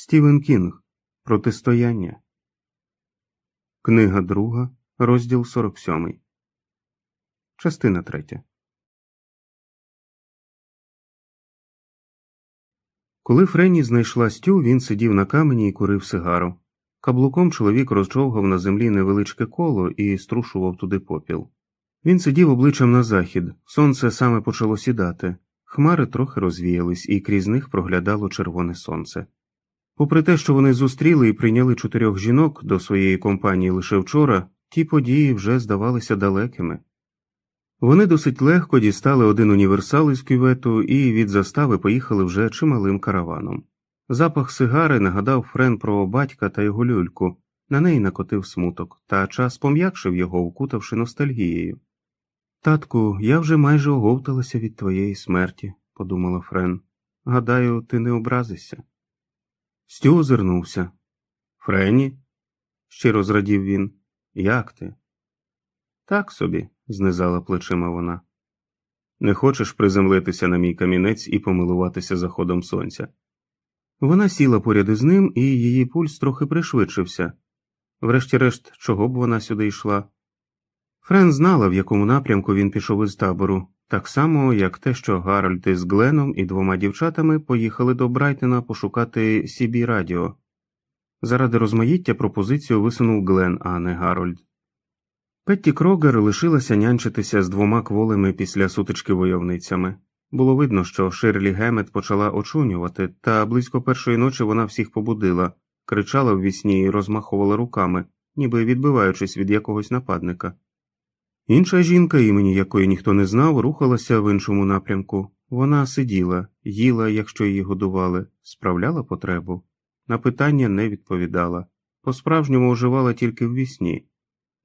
Стівен Кінг Протистояння. Книга друга, розділ 47. Частина третя. Коли Френні знайшла стю, він сидів на камені і курив сигару. Каблуком чоловік розчовгав на землі невеличке коло і струшував туди попіл. Він сидів обличчям на захід, сонце саме почало сідати, хмари трохи розвіялись, і крізь них проглядало червоне сонце. Попри те, що вони зустріли і прийняли чотирьох жінок до своєї компанії лише вчора, ті події вже здавалися далекими. Вони досить легко дістали один універсал із кювету і від застави поїхали вже чималим караваном. Запах сигари нагадав Френ про батька та його люльку, на неї накотив смуток, та час пом'якшив його, укутавши ностальгією. Татку, я вже майже оговталася від твоєї смерті, подумала Френ. Гадаю, ти не образишся. Стю озирнувся. Френі? щиро зрадів він. Як ти? Так собі, знизала плечима вона. Не хочеш приземлитися на мій камінець і помилуватися заходом сонця. Вона сіла поряд із ним, і її пульс трохи пришвидшився. Врешті-решт, чого б вона сюди йшла? Френ знала, в якому напрямку він пішов із табору, так само, як те, що Гарольд із Гленом і двома дівчатами поїхали до Брайтона пошукати сі-бі радіо. Заради розмаїття пропозицію висунув Глен, а не Гарольд. Петті Крогер лишилася нянчитися з двома кволими після сутички войовницями. Було видно, що Ширлі Гемет почала очунювати, та близько першої ночі вона всіх побудила, кричала в вісні і розмахувала руками, ніби відбиваючись від якогось нападника. Інша жінка, імені якої ніхто не знав, рухалася в іншому напрямку. Вона сиділа, їла, якщо її годували, справляла потребу. На питання не відповідала, по справжньому оживала тільки в вісні.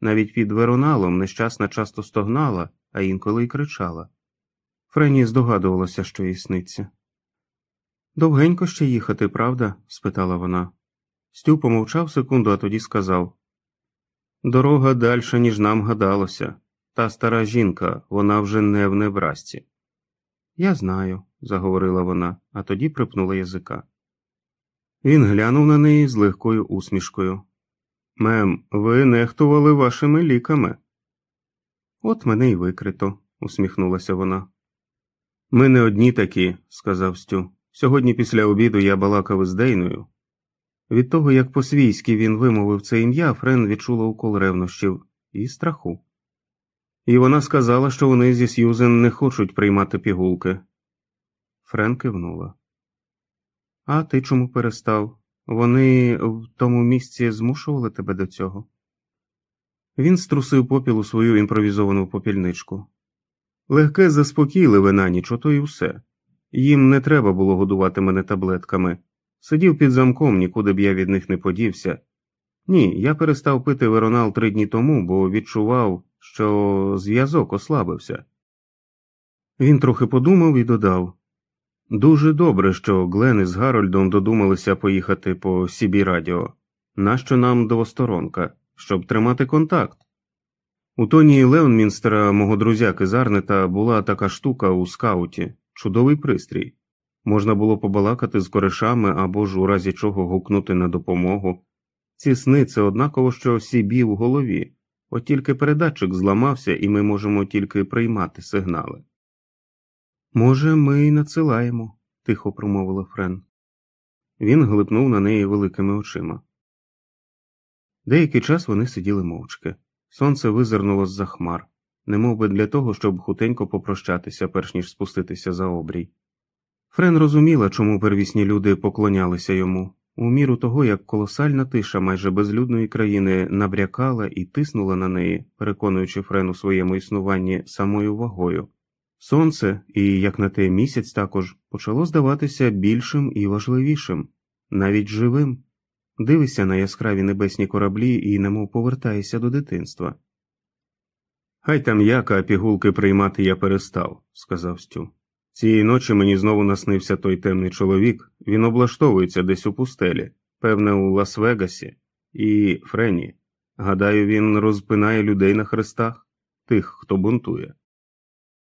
Навіть під вероналом нещасна часто стогнала, а інколи й кричала. Френі здогадувалася, що їй сниться. Довгенько ще їхати, правда? спитала вона. Стю помовчав секунду, а тоді сказав Дорога дальша, ніж нам гадалося. Та стара жінка, вона вже не в неврасті. Я знаю, заговорила вона, а тоді припнула язика. Він глянув на неї з легкою усмішкою. Мем, ви нехтували вашими ліками. От мене й викрито, усміхнулася вона. Ми не одні такі, сказав Стю. Сьогодні після обіду я балакав із Дейною. Від того, як по свійськи він вимовив це ім'я, Френ відчула укол ревнощів і страху. І вона сказала, що вони зі Сьюзен не хочуть приймати пігулки. Френ кивнула. А ти чому перестав? Вони в тому місці змушували тебе до цього? Він струсив попіл у свою імпровізовану попільничку. Легке заспокійливе на ніч, ото й усе. Їм не треба було годувати мене таблетками. Сидів під замком, нікуди б я від них не подівся. Ні, я перестав пити веронал три дні тому, бо відчував, що зв'язок ослабився. Він трохи подумав і додав Дуже добре, що Глен із Гарольдом додумалися поїхати по Сібі Радіо. Нащо нам двосторонка, щоб тримати контакт? У Тоні Леонмінстера, мого друзяки Зарнета, була така штука у скауті, чудовий пристрій. Можна було побалакати з коришами або ж у разі чого гукнути на допомогу. Ці сни це однаково, що Сібі в голові, от тільки передатчик зламався, і ми можемо тільки приймати сигнали. Може, ми й надсилаємо, тихо промовила Френ. Він глипнув на неї великими очима. Деякий час вони сиділи мовчки. Сонце визирнуло з за хмар, немов би для того, щоб хутенько попрощатися, перш ніж спуститися за обрій. Френ розуміла, чому первісні люди поклонялися йому, у міру того, як колосальна тиша майже безлюдної країни набрякала і тиснула на неї, переконуючи Френ у своєму існуванні самою вагою. Сонце, і, як на те місяць також, почало здаватися більшим і важливішим, навіть живим. Дивишся на яскраві небесні кораблі і немов повертаєшся до дитинства. Хай там яка пігулки приймати я перестав, сказав Стю. Цієї ночі мені знову наснився той темний чоловік, він облаштовується десь у пустелі, певне, у Лас-Вегасі, і Френі. Гадаю, він розпинає людей на хрестах, тих, хто бунтує.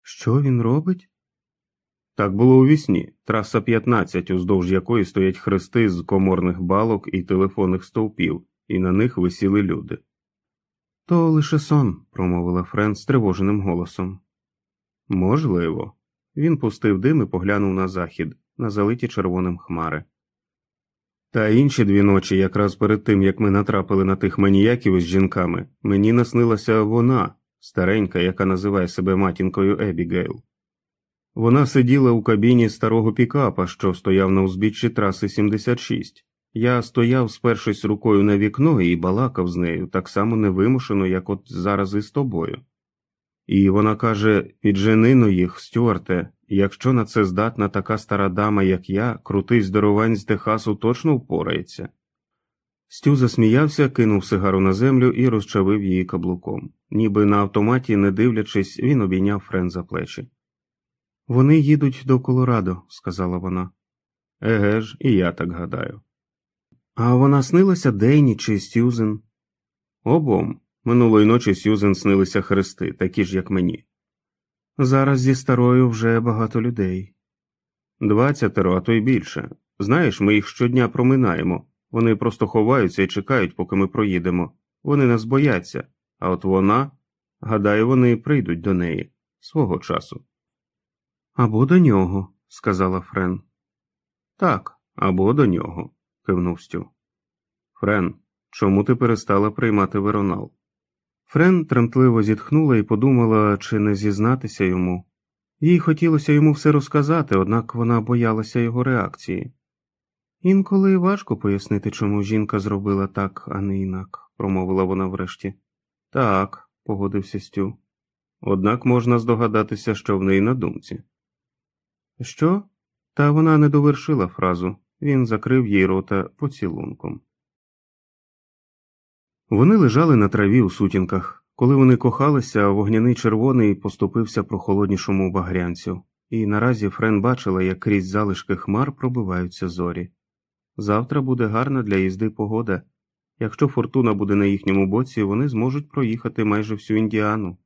Що він робить? Так було у вісні, траса 15, уздовж якої стоять хрести з коморних балок і телефонних стовпів, і на них висіли люди. То лише сон, промовила Френ стривоженим голосом. Можливо. Він пустив дим і поглянув на захід, на залиті червоним хмари. Та інші дві ночі, якраз перед тим як ми натрапили на тих маніяків із жінками, мені наснилася вона, старенька, яка називає себе матінкою Ебігейл. Вона сиділа у кабіні старого пікапа, що стояв на узбіччі траси 76. Я стояв, спершись рукою на вікно і балакав з нею так само невимушено, як от зараз із тобою. І вона каже підженино їх, Стюарте, якщо на це здатна така стара дама, як я, крутий здоровань з Техасу точно впорається. Стю засміявся, кинув сигару на землю і розчавив її каблуком. Ніби на автоматі, не дивлячись, він обійняв Френ за плечі. Вони їдуть до Колорадо, сказала вона. Еге ж, і я так гадаю. А вона снилася Дейні чи Сьюзен? Обом. Минулої ночі Сьюзен снилися хрести, такі ж, як мені. Зараз зі старою вже багато людей. Двадцятеро, а то й більше. Знаєш, ми їх щодня проминаємо. Вони просто ховаються і чекають, поки ми проїдемо. Вони нас бояться, а от вона, гадаю, вони прийдуть до неї свого часу. Або до нього, сказала Френ. Так, або до нього, кивнув Стю. Френ, чому ти перестала приймати веронал? Френ тремтливо зітхнула і подумала, чи не зізнатися йому. Їй хотілося йому все розказати, однак вона боялася його реакції. Інколи важко пояснити, чому жінка зробила так, а не інак, промовила вона врешті. Так, погодився Стю. Однак можна здогадатися, що в неї на думці. Що? Та вона не довершила фразу, він закрив їй рота поцілунком. Вони лежали на траві у сутінках. Коли вони кохалися, вогняний червоний поступився прохолоднішому багрянцю, і наразі Френ бачила, як крізь залишки хмар пробиваються зорі. Завтра буде гарна для їзди погода. Якщо фортуна буде на їхньому боці, вони зможуть проїхати майже всю індіану.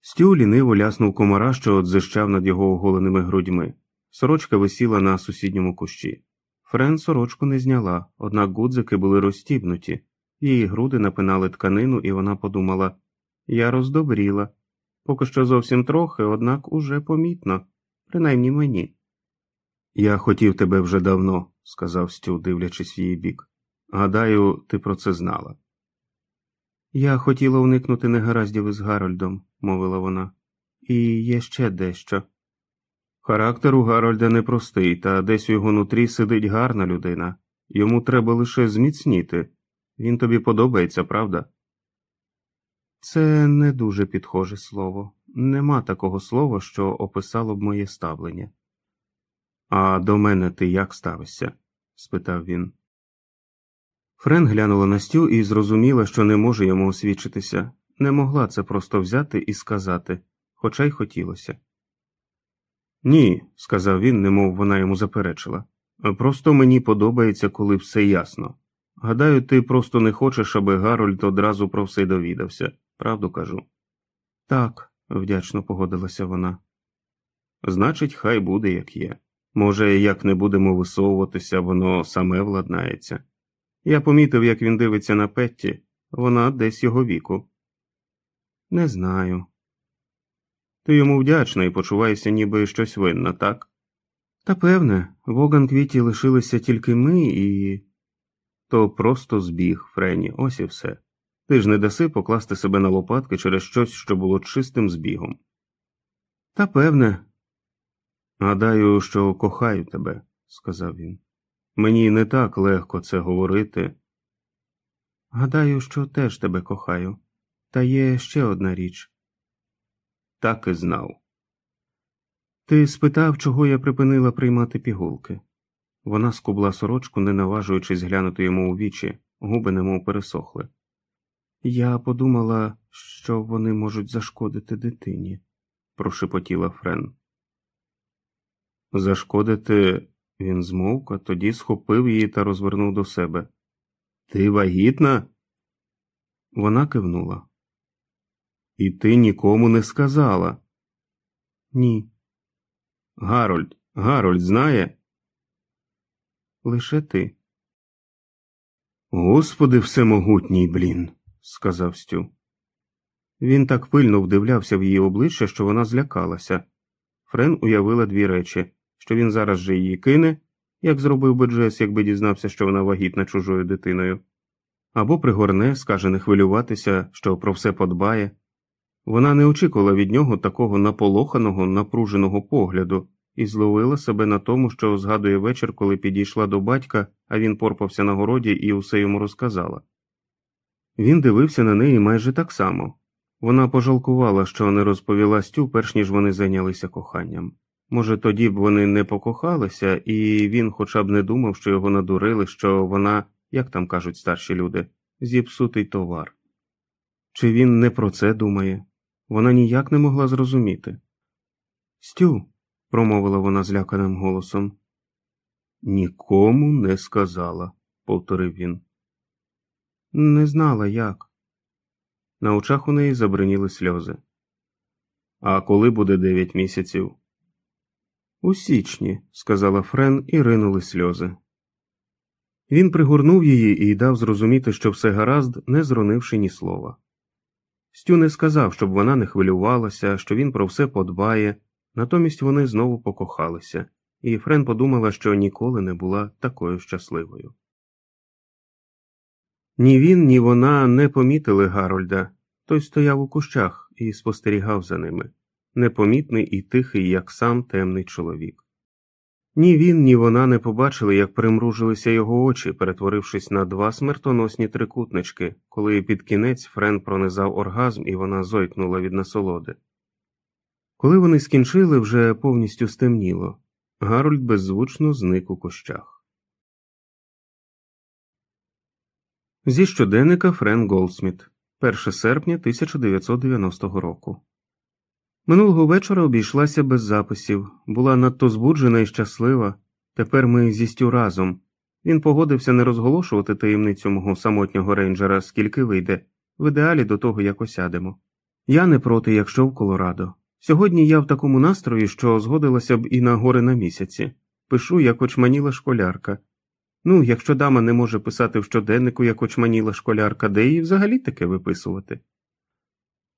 Стю ліниво ляснув комара, що дзищав над його оголеними грудьми. Сорочка висіла на сусідньому кущі. Френ сорочку не зняла, однак гудзики були розстібнуті. Її груди напинали тканину, і вона подумала я роздобріла. Поки що зовсім трохи, однак уже помітно, принаймні мені. Я хотів тебе вже давно, сказав Стю, дивлячись в її бік. Гадаю, ти про це знала. Я хотіла уникнути негараздів із Гарольдом, мовила вона, і є ще дещо. Характер у Гарольда непростий, та десь у його нутрі сидить гарна людина. Йому треба лише зміцніти. Він тобі подобається, правда? Це не дуже підхоже слово. Нема такого слова, що описало б моє ставлення. А до мене ти як ставишся? спитав він. Френ глянула на Стю і зрозуміла, що не може йому освічитися, не могла це просто взяти і сказати, хоча й хотілося. Ні, сказав він, немов вона йому заперечила. Просто мені подобається, коли все ясно. Гадаю, ти просто не хочеш, аби Гарольд одразу про все довідався, правду кажу. Так, вдячно погодилася вона. Значить, хай буде, як є. Може, як не будемо висовуватися, воно саме владнається. Я помітив, як він дивиться на Петті, вона десь його віку. Не знаю. Ти йому вдячна і почуваєшся, ніби щось винна, так? Та певне, в Оганквіті лишилися тільки ми і. То просто збіг, Френі, ось і все. Ти ж не даси покласти себе на лопатки через щось, що було чистим збігом. Та певне. Гадаю, що кохаю тебе, сказав він. Мені не так легко це говорити. Гадаю, що теж тебе кохаю, та є ще одна річ. Так і знав. Ти спитав, чого я припинила приймати пігулки. Вона скубла сорочку, не наважуючись глянути йому у вічі, губи немов пересохли. Я подумала, що вони можуть зашкодити дитині, прошепотіла Френ. Зашкодити він змовк, а тоді схопив її та розвернув до себе. Ти вагітна? Вона кивнула. І ти нікому не сказала? Ні. Гарольд, Гарольд знає? Лише ти. Господи всемогутній, блін, сказав Стю. Він так пильно вдивлявся в її обличчя, що вона злякалася. Френ уявила дві речі що він зараз же її кине, як зробив би Джес, якби дізнався, що вона вагітна чужою дитиною, або пригорне, скаже не хвилюватися, що про все подбає. Вона не очікувала від нього такого наполоханого, напруженого погляду і зловила себе на тому, що згадує вечір, коли підійшла до батька, а він порпався на городі і усе йому розказала. Він дивився на неї майже так само. Вона пожалкувала, що не розповіла Стю, перш ніж вони зайнялися коханням. Може, тоді б вони не покохалися, і він хоча б не думав, що його надурили, що вона, як там кажуть старші люди, зіпсутий товар. Чи він не про це думає? Вона ніяк не могла зрозуміти. Стю, промовила вона зляканим голосом. Нікому не сказала, повторив він. Не знала як. На очах у неї забриніли сльози. А коли буде дев'ять місяців? У січні, сказала Френ, і ринули сльози. Він пригорнув її і дав зрозуміти, що все гаразд, не зронивши ні слова. Стю не сказав, щоб вона не хвилювалася, що він про все подбає, натомість вони знову покохалися, і Френ подумала, що ніколи не була такою щасливою. Ні він, ні вона не помітили Гарольда, той стояв у кущах і спостерігав за ними непомітний і тихий, як сам темний чоловік. Ні він, ні вона не побачили, як примружилися його очі, перетворившись на два смертоносні трикутнички, коли під кінець Френ пронизав оргазм і вона зойкнула від насолоди. Коли вони скінчили, вже повністю стемніло. Гарольд беззвучно зник у кущах. Зі щоденника Френ Голдсміт 1 серпня 1990 року. Минулого вечора обійшлася без записів, була надто збуджена і щаслива. Тепер ми зі Стю разом. Він погодився не розголошувати таємницю мого самотнього рейнджера, скільки вийде, в ідеалі до того як осядемо. Я не проти, якщо в Колорадо. Сьогодні я в такому настрої, що згодилася б і на гори на місяці. Пишу, як очманіла школярка. Ну, якщо дама не може писати в щоденнику, як очманіла школярка, де її взагалі таке виписувати.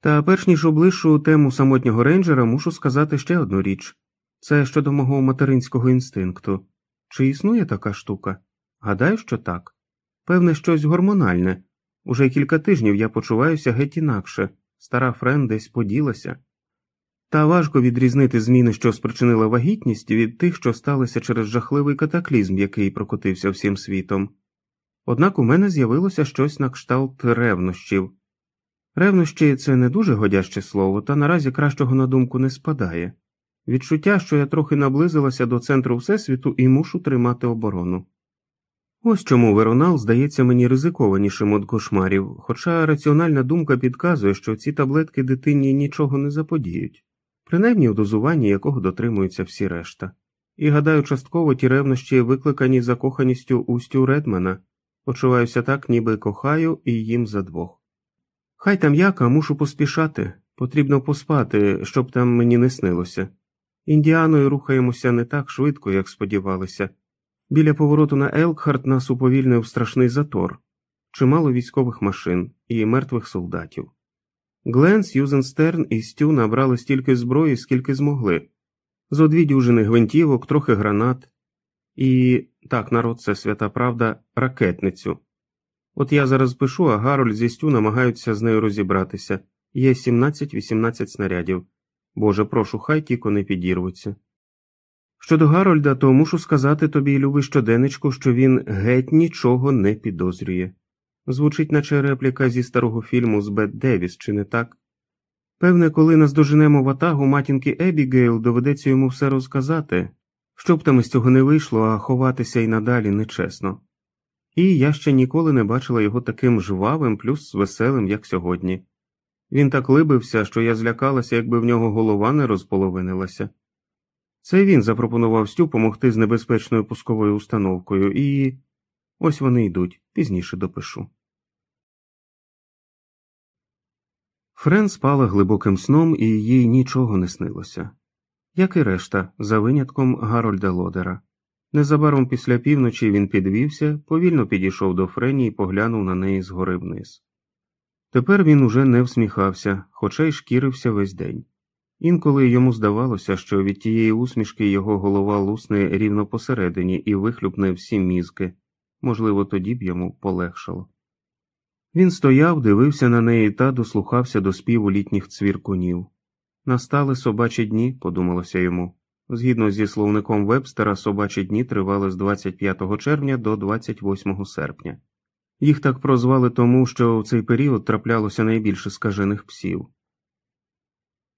Та перш ніж облишу тему самотнього рейнджера, мушу сказати ще одну річ це щодо мого материнського інстинкту. Чи існує така штука? Гадаю, що так. Певне, щось гормональне. Уже кілька тижнів я почуваюся геть інакше, стара Френ десь поділася. Та важко відрізнити зміни, що спричинила вагітність, від тих, що сталися через жахливий катаклізм, який прокотився всім світом. Однак у мене з'явилося щось на кшталт ревнощів. Ревнощі це не дуже годяще слово, та наразі кращого на думку не спадає. Відчуття, що я трохи наблизилася до центру Всесвіту і мушу тримати оборону. Ось чому Веронал здається мені ризикованішим від кошмарів, хоча раціональна думка підказує, що ці таблетки дитині нічого не заподіють, принаймні в дозуванні якого дотримуються всі решта. І гадаю, частково ті ревнощі викликані закоханістю у Стю Редмана, почуваюся так, ніби кохаю їм за двох. Хай там яка, мушу поспішати, потрібно поспати, щоб там мені не снилося. Індіаною рухаємося не так швидко, як сподівалися. Біля повороту на Елкхарт нас уповільнив страшний затор, чимало військових машин і мертвих солдатів. Глен, Сьюзен Стерн і Стю набрали стільки зброї, скільки змогли, зо дві дюжини гвинтівок, трохи гранат, і так народ це свята правда, ракетницю. От я зараз пишу, а Гароль зі Стю намагаються з нею розібратися. Є 17-18 снарядів. Боже, прошу, хай тіко не підірвуться. Щодо Гарольда, то мушу сказати тобі, любий щоденечку, що він геть нічого не підозрює. Звучить, наче репліка зі старого фільму з Бет Девіс, чи не так? Певне, коли наздоженемо ватагу матінки Ебігейл, доведеться йому все розказати, щоб там із цього не вийшло, а ховатися й надалі нечесно і я ще ніколи не бачила його таким жвавим, плюс веселим, як сьогодні. Він так либився, що я злякалася, якби в нього голова не розполовинилася. Це він запропонував Стю помогти з небезпечною пусковою установкою, і ось вони йдуть, пізніше допишу. Френ спала глибоким сном, і їй нічого не снилося. як і решта, за винятком Гарольда Лодера. Незабаром після півночі він підвівся, повільно підійшов до Френі і поглянув на неї згори вниз. Тепер він уже не всміхався, хоча й шкірився весь день. Інколи йому здавалося, що від тієї усмішки його голова лусне рівно посередині і вихлюпне всі мізки, можливо, тоді б йому полегшало. Він стояв, дивився на неї та дослухався до співу літніх цвіркунів. Настали собачі дні, подумалося йому. Згідно зі словником Вебстера, собачі дні тривали з 25 червня до 28 серпня. Їх так прозвали тому, що в цей період траплялося найбільше скажених псів.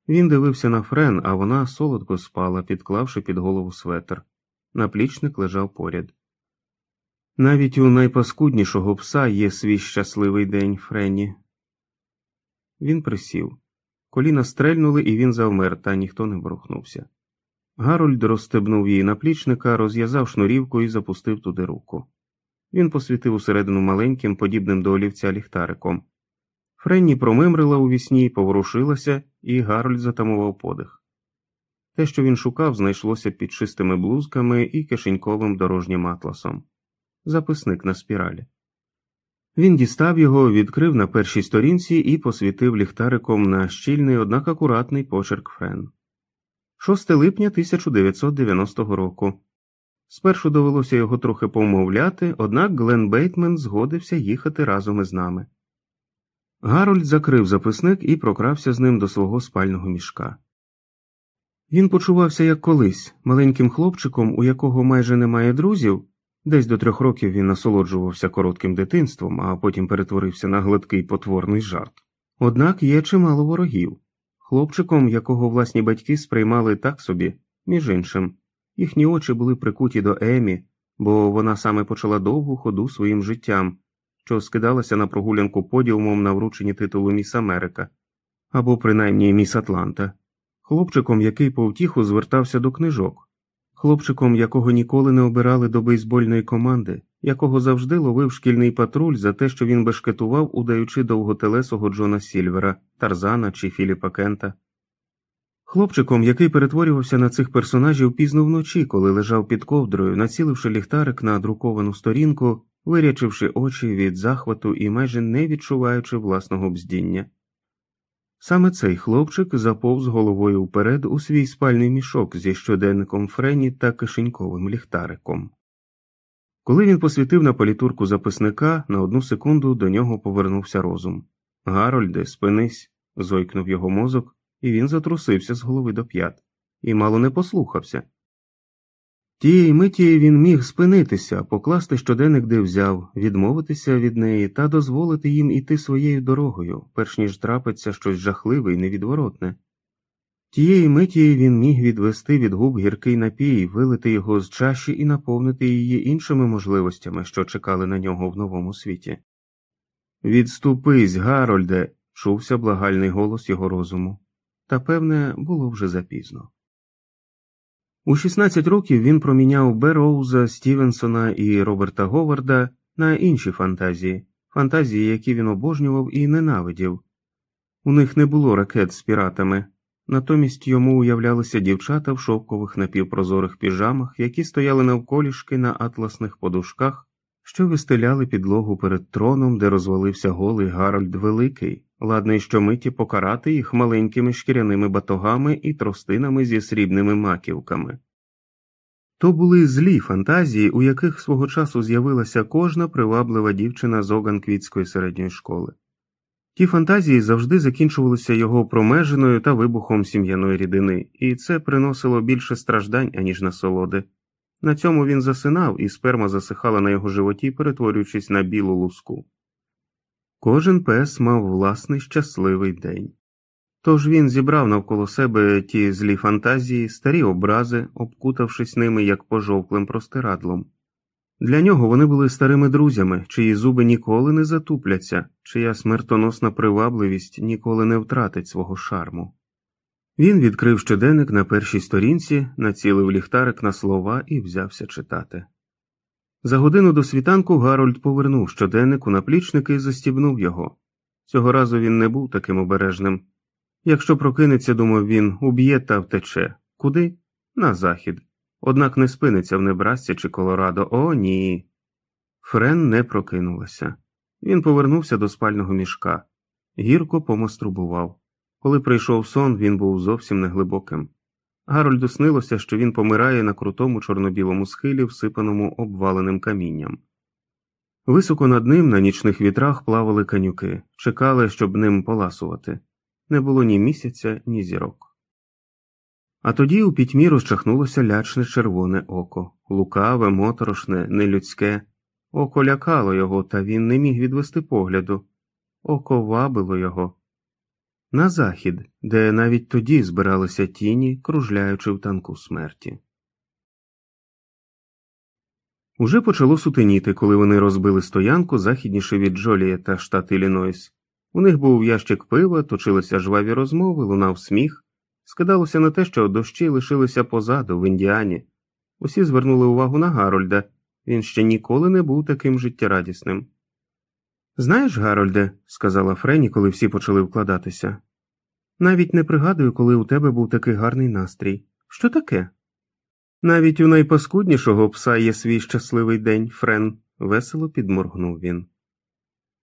Він дивився на Френ, а вона солодко спала, підклавши під голову светр. Наплічник лежав поряд. Навіть у найпаскуднішого пса є свій щасливий день Френі. Він присів. Коліна стрельнули, і він завмер, та ніхто не ворухнувся. Гарольд розстебнув її наплічника, розв'язав шнурівку і запустив туди руку. Він посвітив усередину маленьким, подібним до олівця ліхтариком. Френні промимрила у вісні, поворушилася, і Гарольд затамував подих. Те, що він шукав, знайшлося під чистими блузками і кишеньковим дорожнім атласом. Записник на спіралі. Він дістав його, відкрив на першій сторінці і посвітив ліхтариком на щільний, однак акуратний почерк Френ. 6 липня 1990 року. Спершу довелося його трохи помовляти, однак Глен Бейтмен згодився їхати разом із нами. Гарольд закрив записник і прокрався з ним до свого спального мішка. Він почувався як колись, маленьким хлопчиком, у якого майже немає друзів. Десь до трьох років він насолоджувався коротким дитинством, а потім перетворився на гладкий потворний жарт. Однак є чимало ворогів хлопчиком, якого власні батьки сприймали так собі, між іншим. Їхні очі були прикуті до Емі, бо вона саме почала довгу ходу своїм життям, що скидалася на прогулянку подіумом на врученні титулу Міс Америка або принаймні Міс Атланта, хлопчиком, який по втіху звертався до книжок, хлопчиком, якого ніколи не обирали до бейсбольної команди, якого завжди ловив шкільний патруль за те, що він бешкетував, удаючи довготелесого Джона Сільвера, Тарзана чи Філіпа Кента. Хлопчиком, який перетворювався на цих персонажів пізно вночі, коли лежав під ковдрою, націливши ліхтарик на друковану сторінку, вирячивши очі від захвату і майже не відчуваючи власного бздіння. Саме цей хлопчик заповз головою вперед у свій спальний мішок зі щоденником Френі та кишеньковим ліхтариком. Коли він посвітив на політурку записника, на одну секунду до нього повернувся розум. Гарольде, спинись, зойкнув його мозок, і він затрусився з голови до п'ят, і мало не послухався. Тієї миті він міг спинитися, покласти щоденник, де взяв, відмовитися від неї та дозволити їм іти своєю дорогою, перш ніж трапиться щось жахливе і невідворотне. Тієї миті він міг відвести від губ гіркий напій, вилити його з чаші і наповнити її іншими можливостями, що чекали на нього в новому світі. Відступись, Гарольде, чувся благальний голос його розуму, та, певне, було вже запізно. У 16 років він проміняв Бероуза, Стівенсона і Роберта Говарда на інші фантазії, фантазії, які він обожнював і ненавидів. У них не було ракет з піратами, натомість йому уявлялися дівчата в шовкових напівпрозорих піжамах, які стояли навколішки на атласних подушках, що вистеляли підлогу перед троном, де розвалився голий Гарольд Великий, ладний щомиті покарати їх маленькими шкіряними батогами і тростинами зі срібними маківками. То були злі фантазії, у яких свого часу з'явилася кожна приваблива дівчина з Оганквітської середньої школи. Ті фантазії завжди закінчувалися його промеженою та вибухом сім'яної рідини, і це приносило більше страждань, аніж насолоди. На цьому він засинав, і сперма засихала на його животі, перетворюючись на білу луску. Кожен пес мав власний щасливий день. Тож він зібрав навколо себе ті злі фантазії, старі образи, обкутавшись ними як пожовклим простирадлом. Для нього вони були старими друзями, чиї зуби ніколи не затупляться, чия смертоносна привабливість ніколи не втратить свого шарму. Він відкрив щоденник на першій сторінці, націлив ліхтарик на слова і взявся читати. За годину до світанку Гарольд повернув щоденник у наплічник і застібнув його. Цього разу він не був таким обережним. Якщо прокинеться, думав він, уб'є та втече, Куди? На захід. Однак не спиниться в Небрасці чи Колорадо. О, ні. Френ не прокинулася. Він повернувся до спального мішка. Гірко помаструбував. Коли прийшов сон, він був зовсім неглибоким. Гарольду снилося, що він помирає на крутому чорно-білому схилі, всипаному обваленим камінням. Високо над ним на нічних вітрах плавали канюки, чекали, щоб ним поласувати. Не було ні місяця, ні зірок. А тоді у пітьмі розчахнулося лячне червоне око, лукаве, моторошне, нелюдське. Око лякало його, та він не міг відвести погляду. Око вабило його. На захід, де навіть тоді збиралися тіні, кружляючи в танку смерті. Уже почало сутеніти, коли вони розбили стоянку західніше від Джолієта, штат Іллінойс. У них був ящик пива, точилися жваві розмови, лунав сміх. Скидалося на те, що дощі лишилися позаду, в Індіані. Усі звернули увагу на Гарольда він ще ніколи не був таким життєрадісним. Знаєш, Гарольде, сказала Френі, коли всі почали вкладатися, навіть не пригадую, коли у тебе був такий гарний настрій. Що таке? Навіть у найпаскуднішого пса є свій щасливий день, Френ, весело підморгнув він.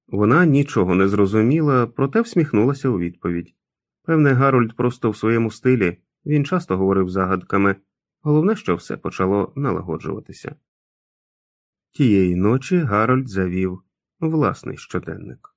Вона нічого не зрозуміла, проте всміхнулася у відповідь. Певне, Гарольд просто в своєму стилі, він часто говорив загадками, головне, що все почало налагоджуватися. Тієї ночі Гарольд завів власний щоденник.